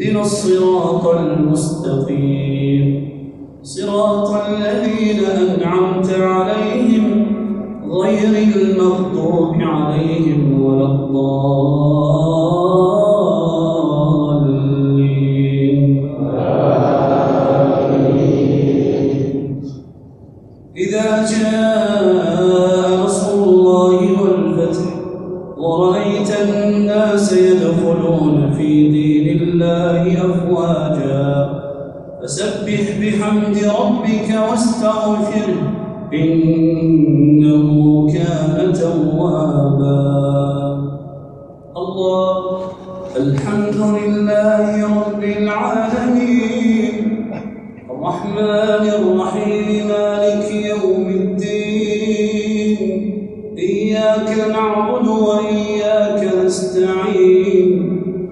اهدنا الصراط المستقيم. صراط الذين أنعمت عليهم غير المغضوب عليهم ولا الضالين. إذا جاء نصر الله والفتح ورأيت الناس يدخلون في دين الله أفواجا. فسبح بحمد ربك واستغفره إنه كان توابا. الله الحمد لله رب العالمين. الرحمن الرحيم مالك يوم الدين. إياك نعبد وإياك نستعين.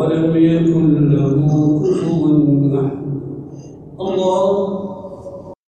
ولم يكن له كفوا أحد.